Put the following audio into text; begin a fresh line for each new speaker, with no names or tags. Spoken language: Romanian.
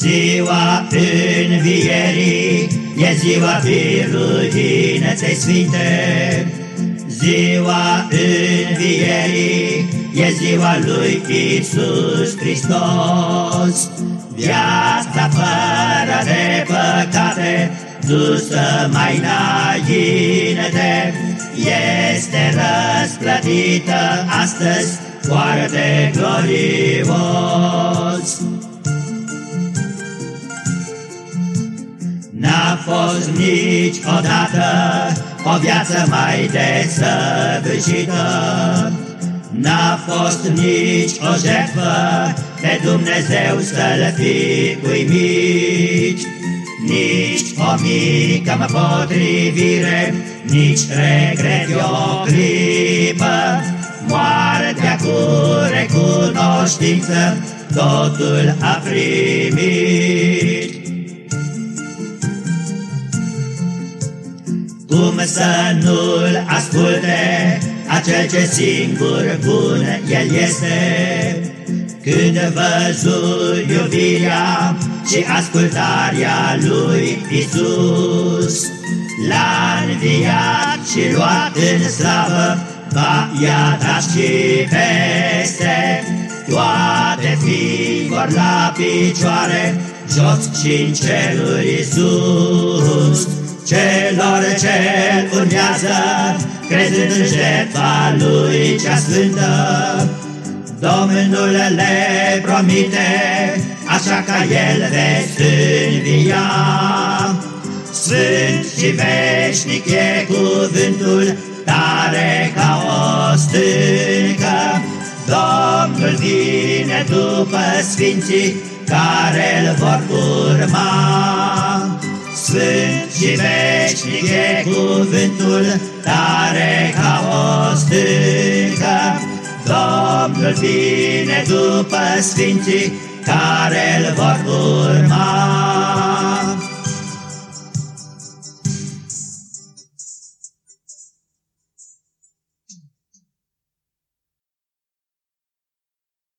Ziua învierii e ziua biruinței sfinte, Ziua învierii e ziua lui Isus Hristos. Viața fără de păcate, dusă mai înainte, este răsplătită astăzi foarte glorios. N-a fost niciodată o viață mai desăvârșită, N-a fost nici o jertfă pe Dumnezeu să-L fi uimit, Nici o mică potrivire, nici regret o clipă, Moartea cu recunoștință totul a primit. Cum să nu-l asculte acel ce singur bun el este? Când văzut iubirea și ascultarea lui Isus, L-a înviat și luat în slavă, va i-a dat și peste toate fi vor la picioare, jos și în ceruri sus. Celor ce urmează, crezând în jertfa lui cea sfântă, Domnul le promite, așa ca el veți învia. Sfânt și veșnic e cuvântul, tare ca o stâncă. Domnul vine după sfinții care îl vor urma. Sfânt și veșnic e cuvântul, tare ca o stâncă. Domnul vine după sfinții care îl vor urma.